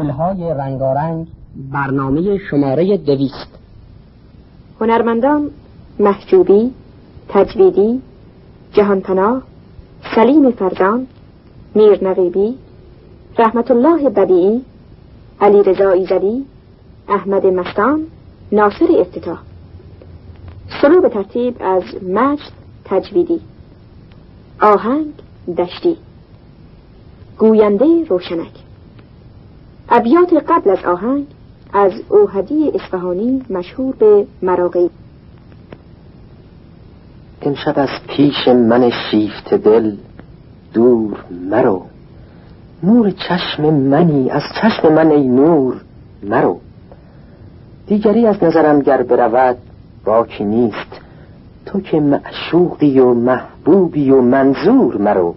گلهای رنگارنگ برنامه شماره دویست. هنرمندان محجوبی تجویدی جهانپناه سلیم فرزان میر نقیبی رحمت الله بدیعی علی رضا ایزدی احمد مستان ناصر افتتاح. سلو به ترتیب از مجد تجویدی. آهنگ دشتی. گوینده روشنک. ابیات قبل از آهنگ از اوهدی اصفهانی مشهور به مراقی. امشب از پیش من شیفت دل دور مرو. نور چشم منی از چشم من ای نور مرو. دیگری از نظرم گر برود باکی نیست. تو که معشوقی و محبوبی و منظور مرو.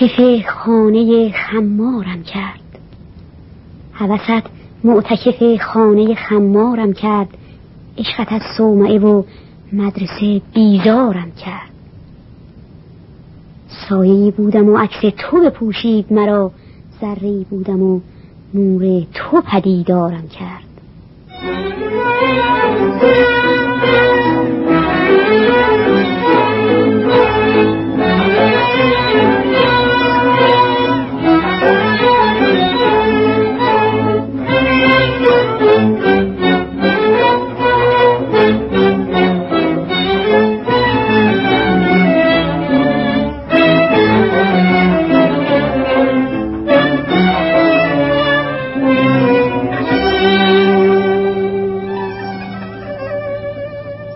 معتکف خانه خمارم کرد. حوست معتکف خانه خمارم کرد. عشقت از صومعه و مدرسه بیزارم کرد. سایه بودم و عکس تو بپوشید مرا. ذره بودم و نور تو پدیدارم کرد.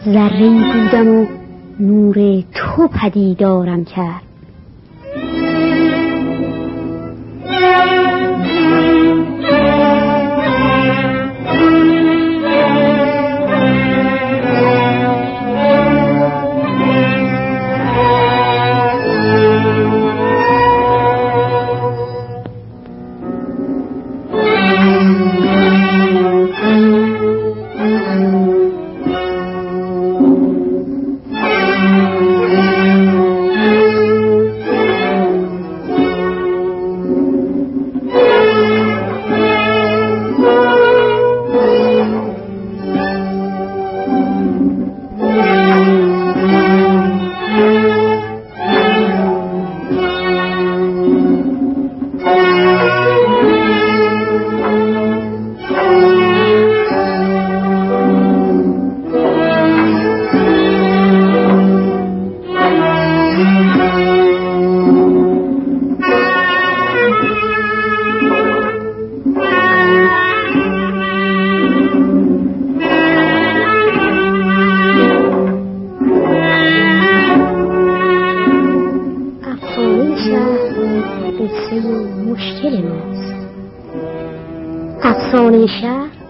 ذره بودم و نور تو پدیدارم کرد.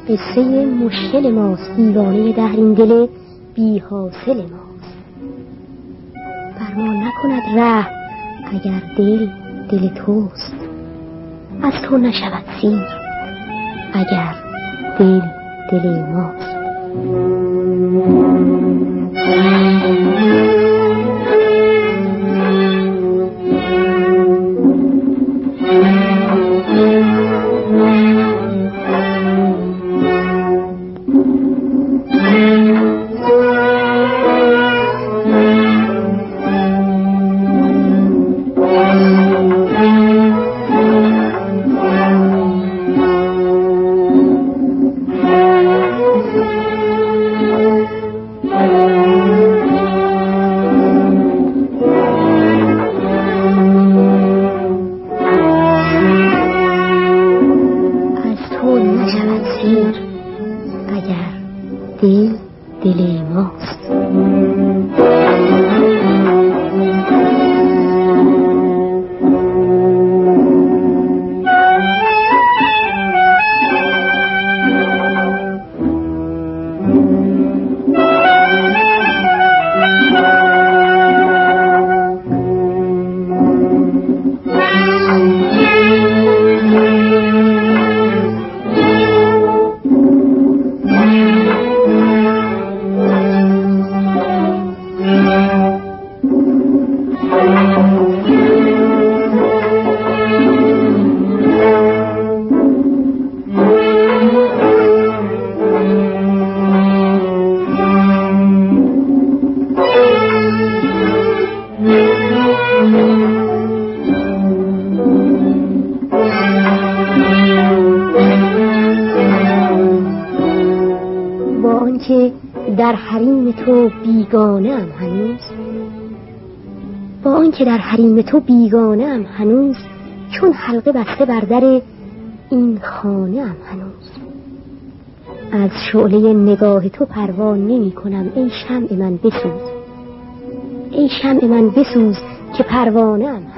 قصه مشکل ماست. دیوانه در این دل بی حاصل ماست. فرمان نکند ره اگر دل دل توست. از تو نشود سیر اگر دل دل ماست. آنکه در حریم تو بیگانه ام هنوز چون حلقه بسته بر در این خانه ام هنوز. از شعله نگاه تو پروا نمی کنم ای شمع من بسوز. ای شمع من بسوز که پروانه ام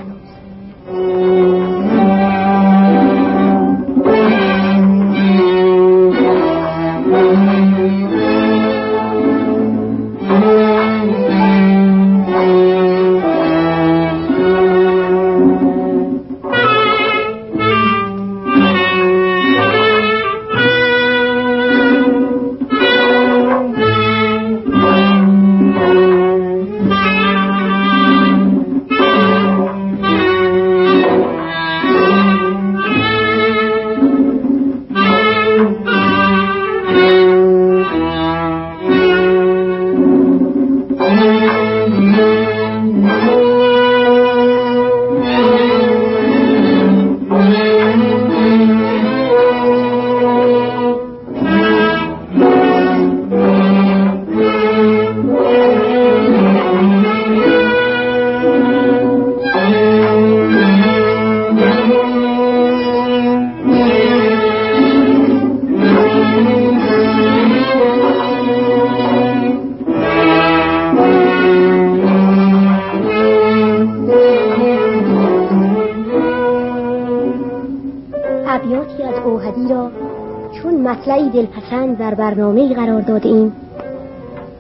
در برنامه قرار داده ایم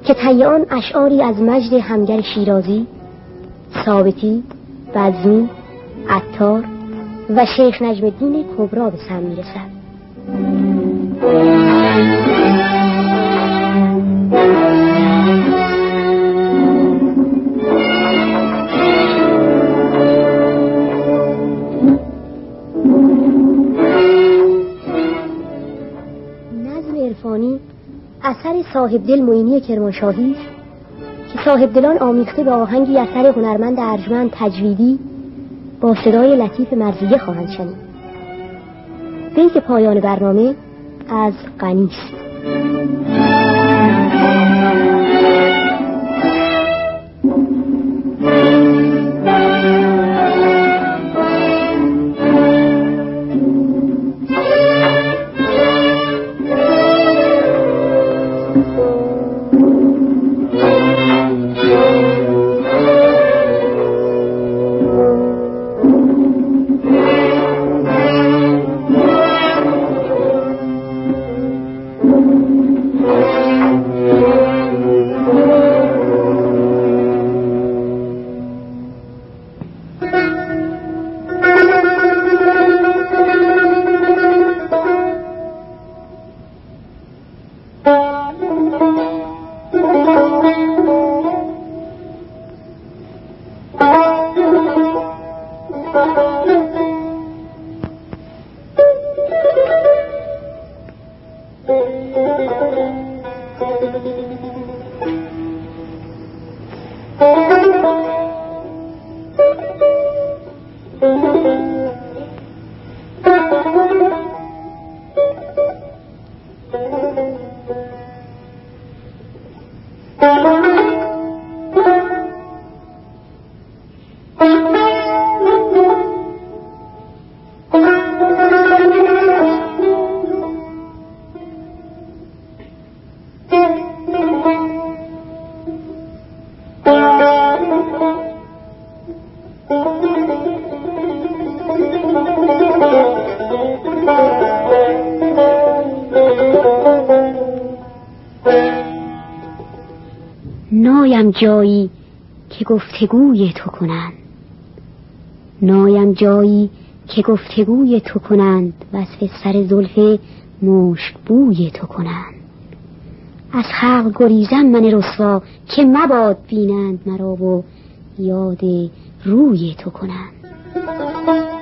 که تیان اشعاری از مجد همگر شیرازی ثابتی بزمی عطار و شیخ نجم الدین کبرا به سم می‌رسد. اثر صاحب دل معینی کرمانشاهی که صاحب دلان آمیخته به آهنگی اثر هنرمند ارجمند تجویدی با صدای لطیف مرزیه خواهند شنید. بیت پایان برنامه از قنیست نایم جایی که گفتگوی تو کنند. نایم جایی که گفتگوی تو کنند وصف سر زلف مشک بوی تو کنند. از خلق گریزم من رسوا که مباد بینند مرا و یاد روی تو کنند.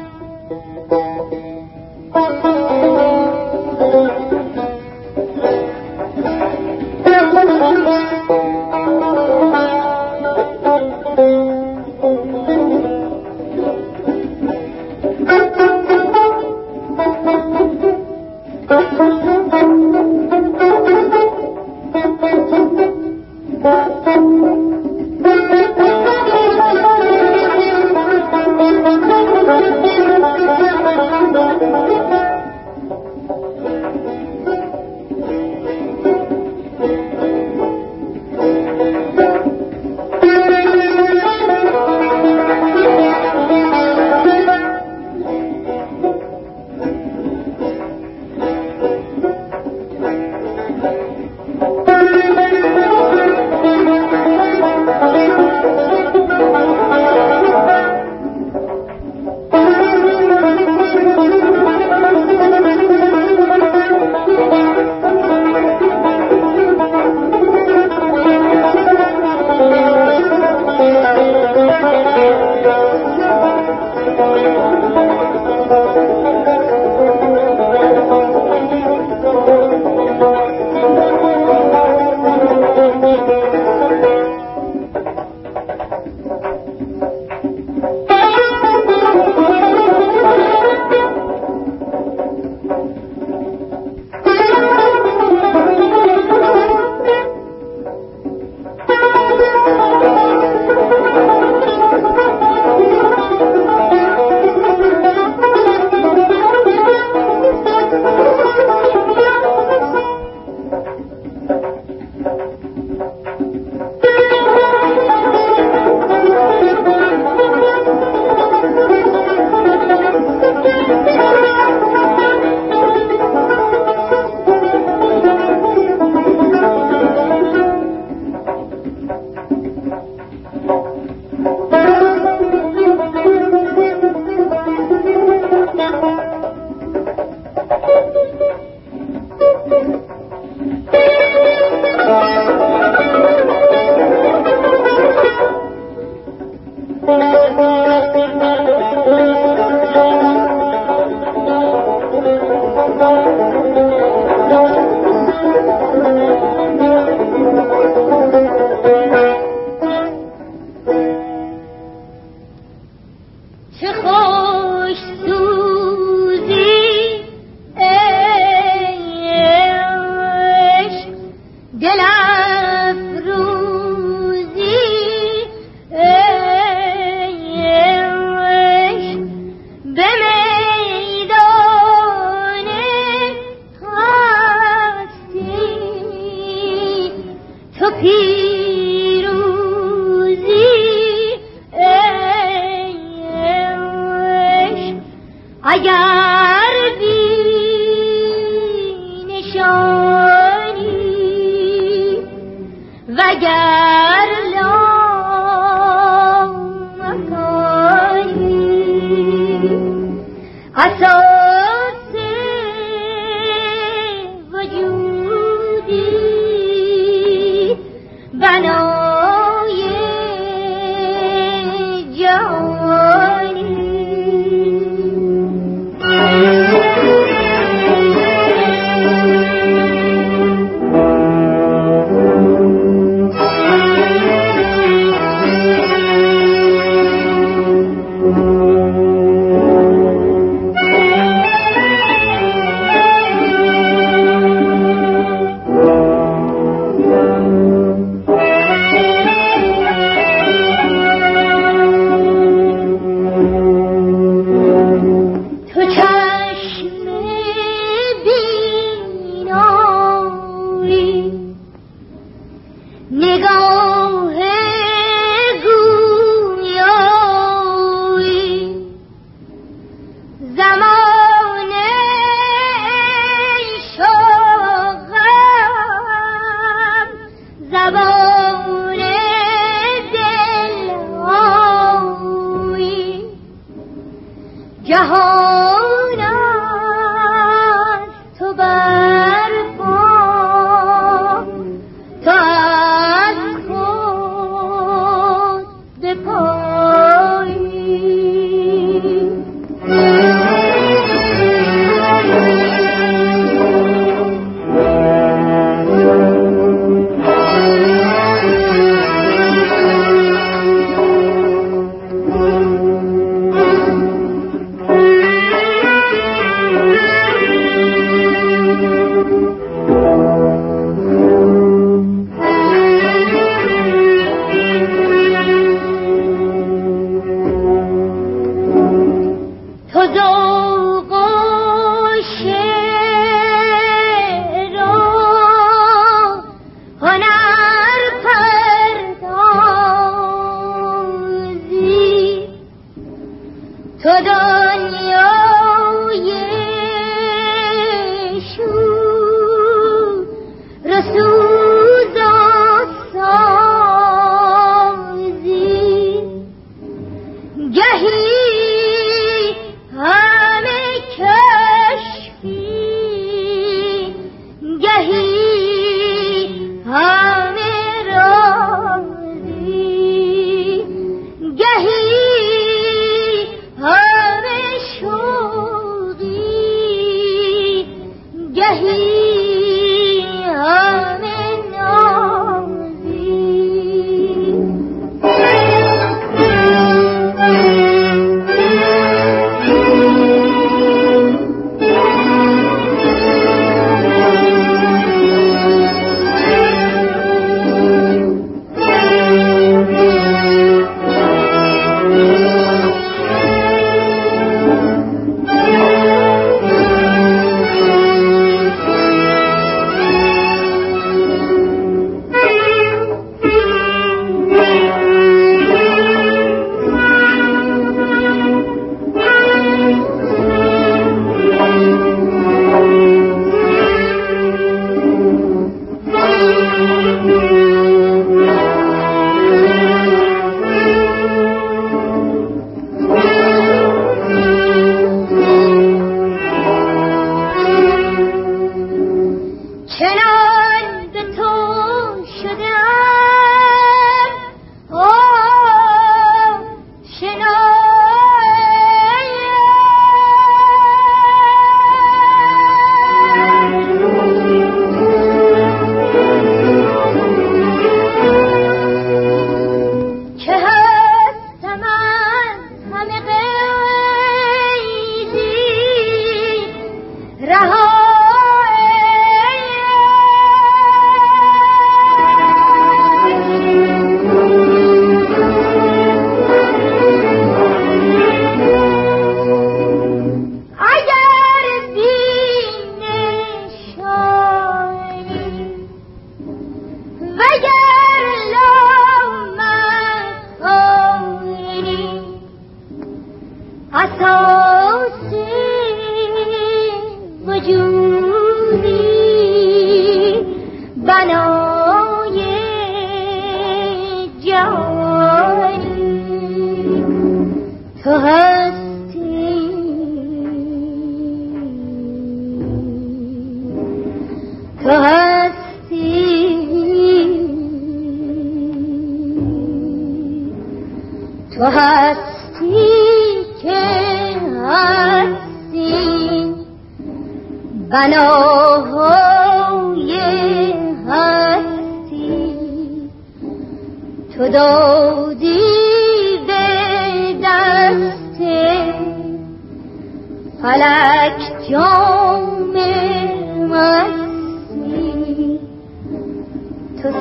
Rajo.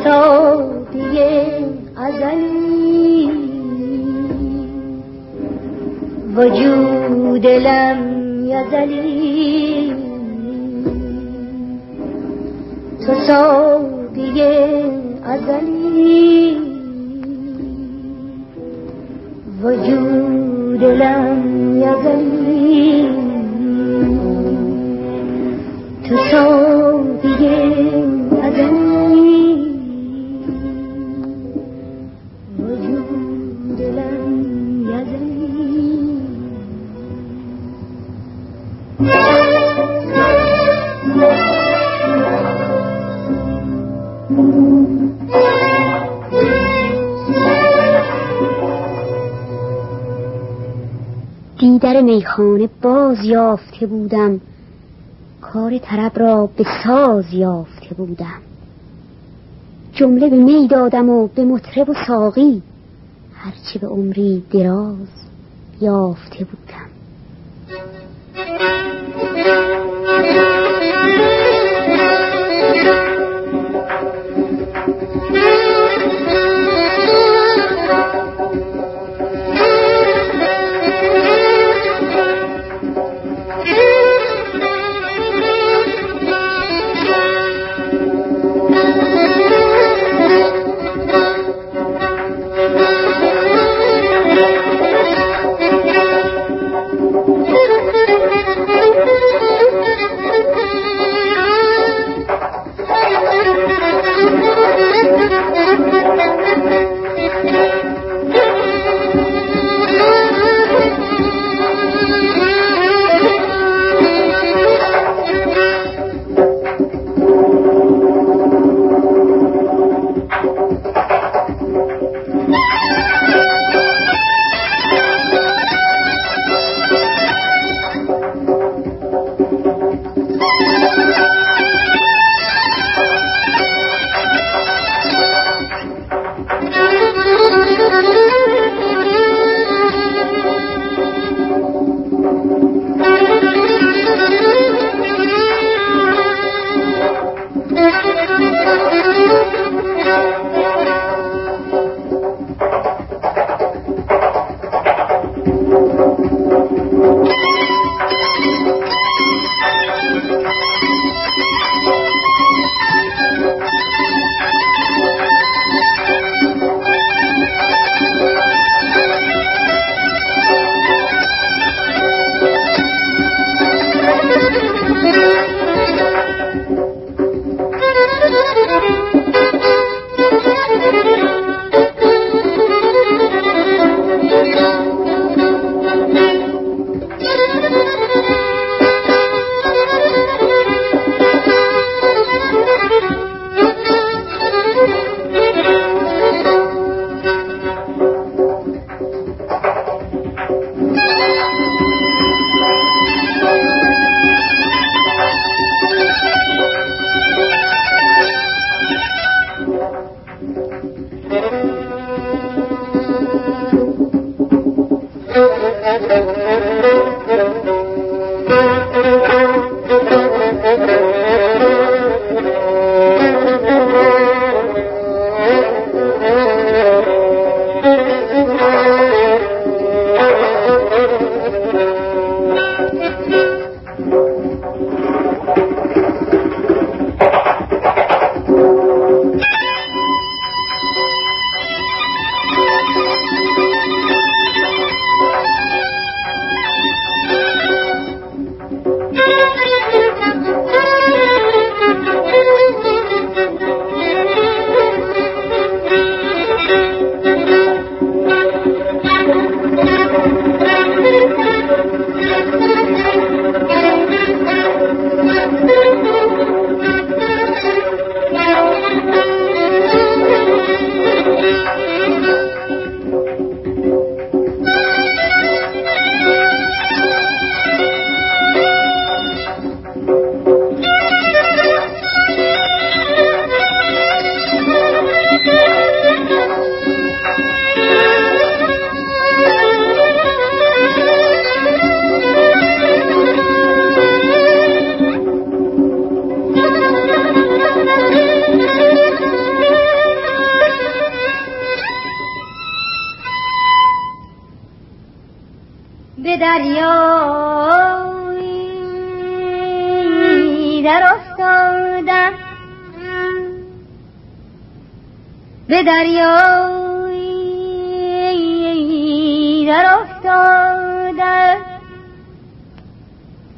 سادی ازلی. وجود لم یزلی. تو ساقی ازلی. وجود لم یزلی. تو دیدر میخانه باز یافته بودم. کار طرب را به ساز یافته بودم. جمله به می دادم و به مطرب و ساقی. هرچه به عمری دراز یافته بودم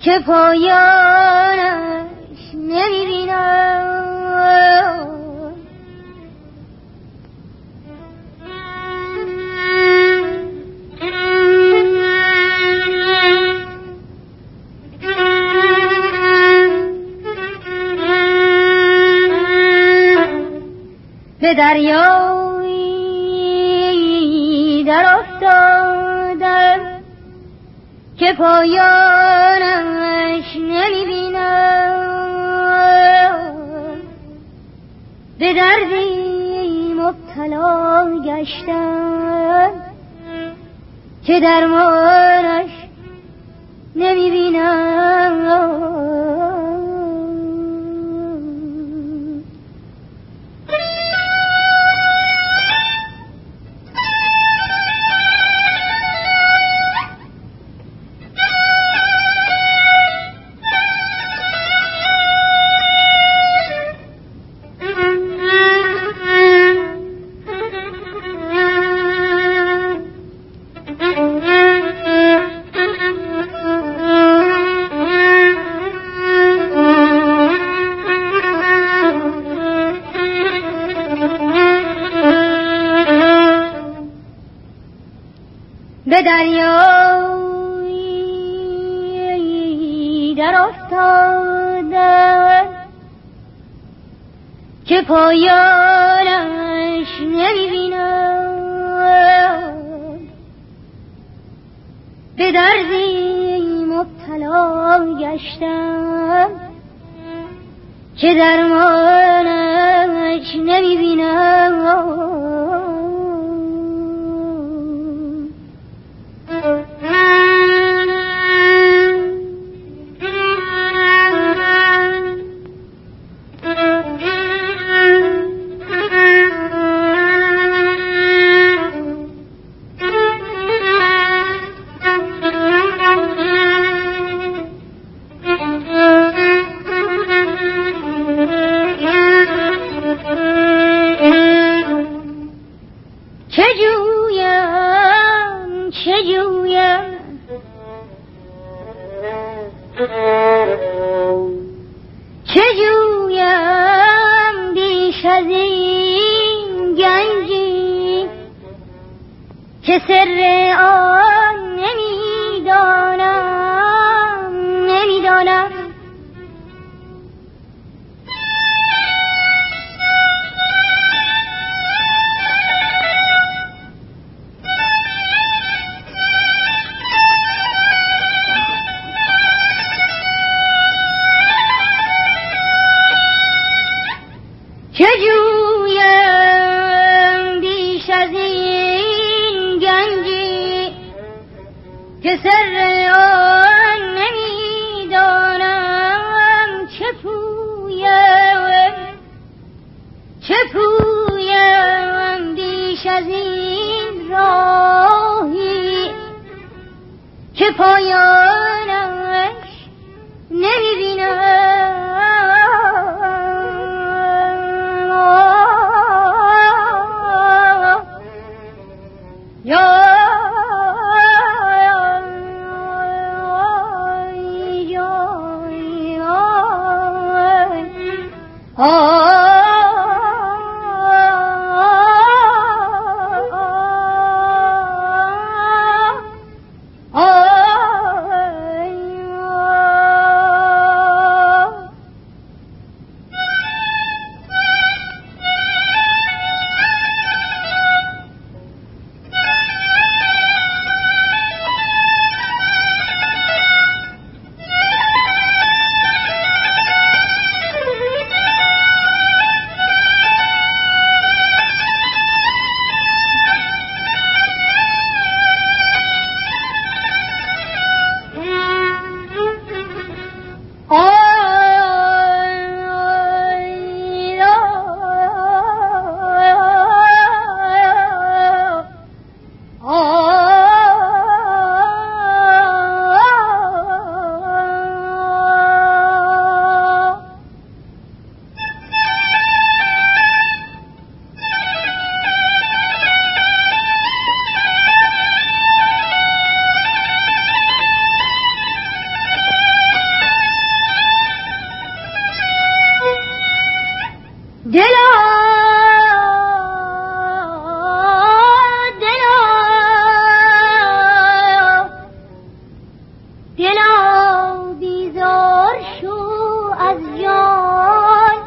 که پایانش نمی‌بینم. به دریایی در افتادم. که پایانش نمی‌بینم. به دردی مبتلا گشتم که درمانش نمی‌بینم. به دریایی در افتادم که پایانش نمی‌بینم. به دردی مبتلا گشتم که درمانش نمی‌بینم. بیزار شو از جان.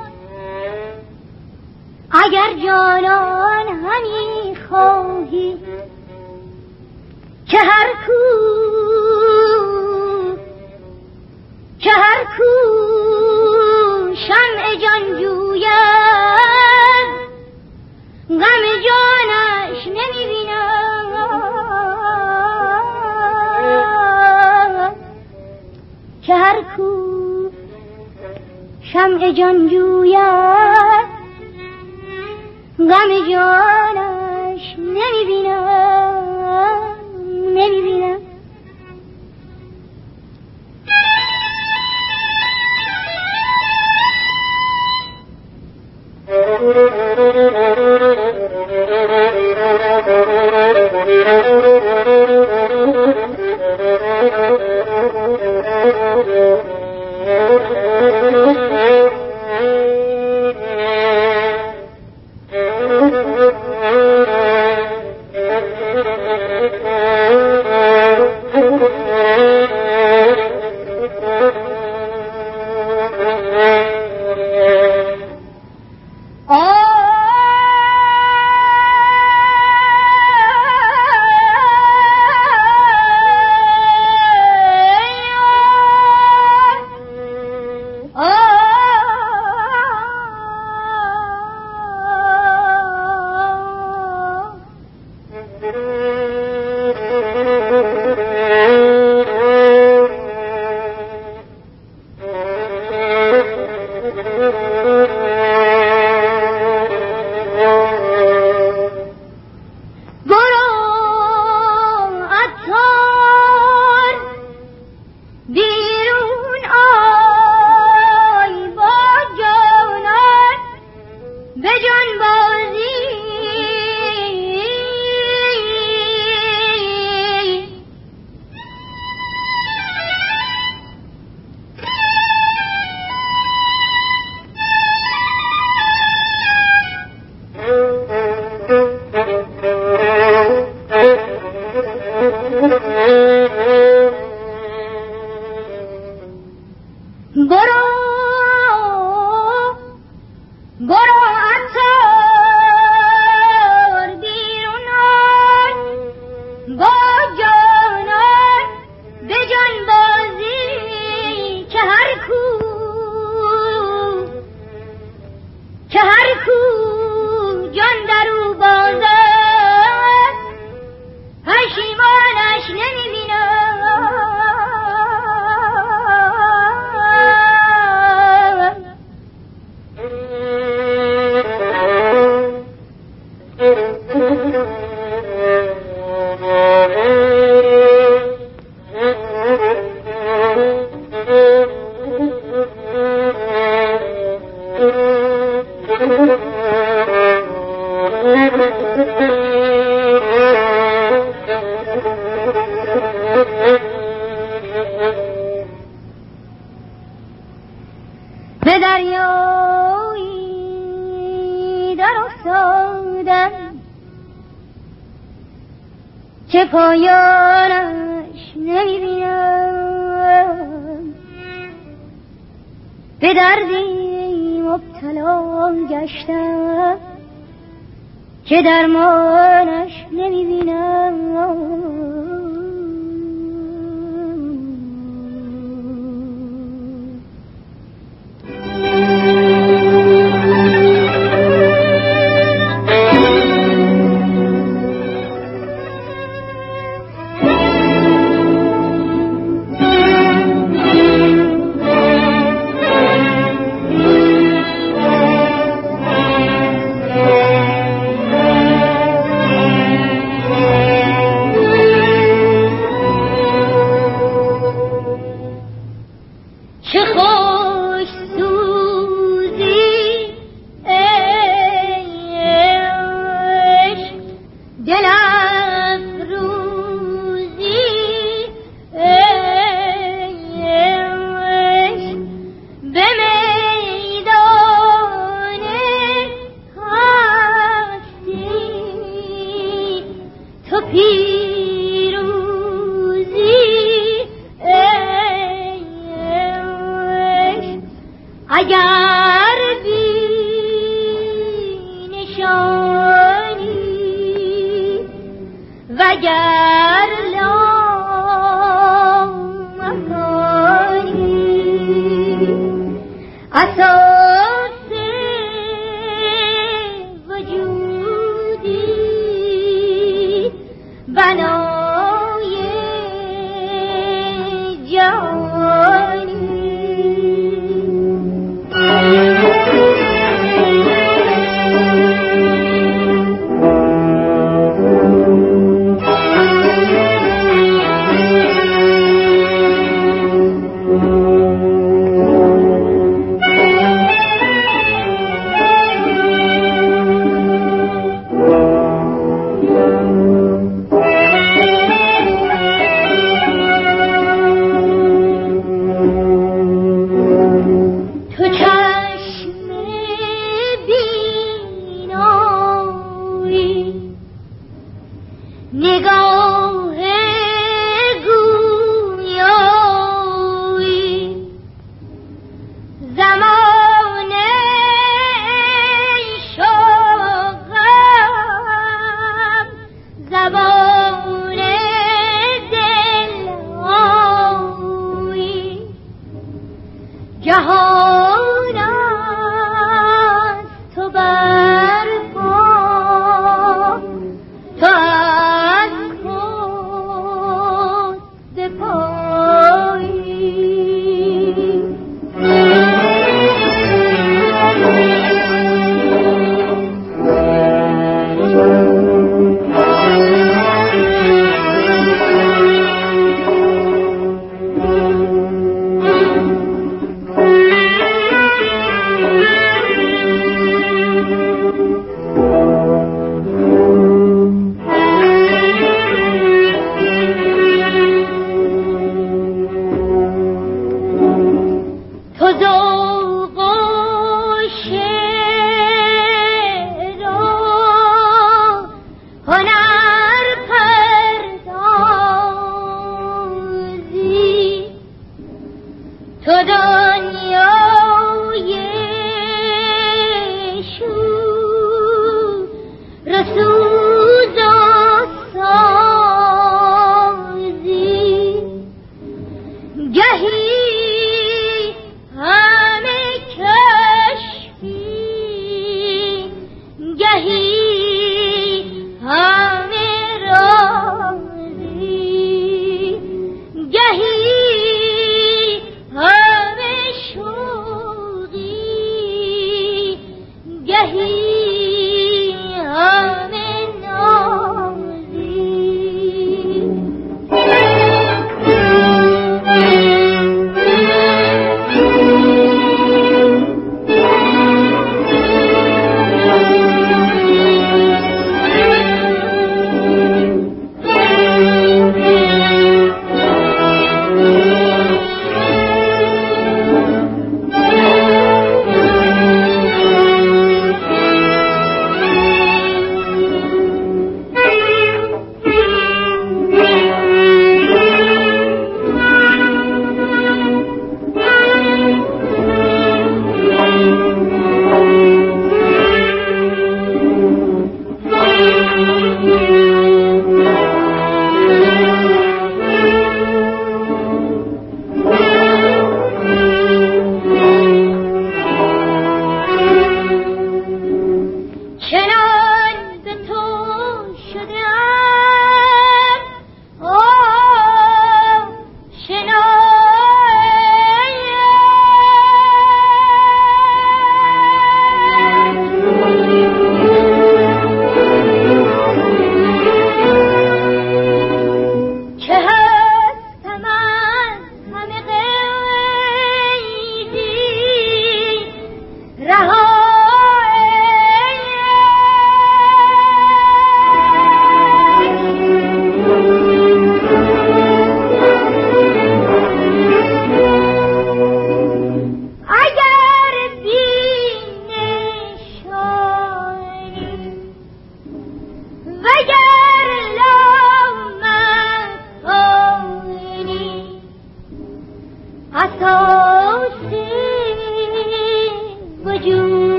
اگر جانان همی خواهی که هر شمع جان جوید. غم جانش نمی‌بینم نمی‌بینم. پایانش تو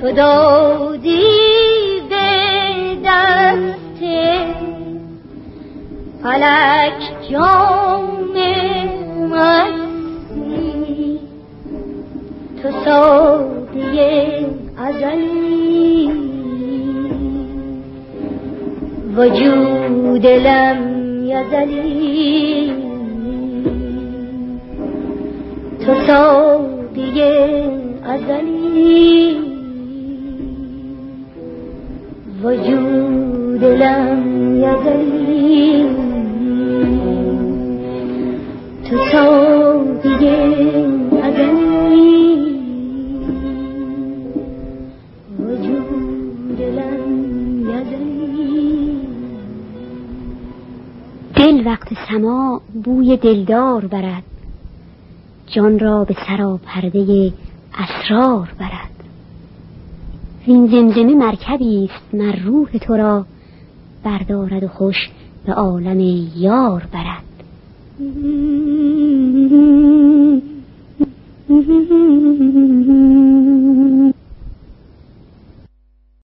تو دادی به دست فلک جام مستی. تو ساده ازلی. وجود لم یزلی. تو ساده ازلی. وجود لم یزلی تو ساده ازلی دل وقت سما بوی دلدار برد. جان را به سرا پرده اسرار برد. زین زمزمه مرکبی است مر روح تو را بردارد و خوش به عالم یار برد Mm-hmm.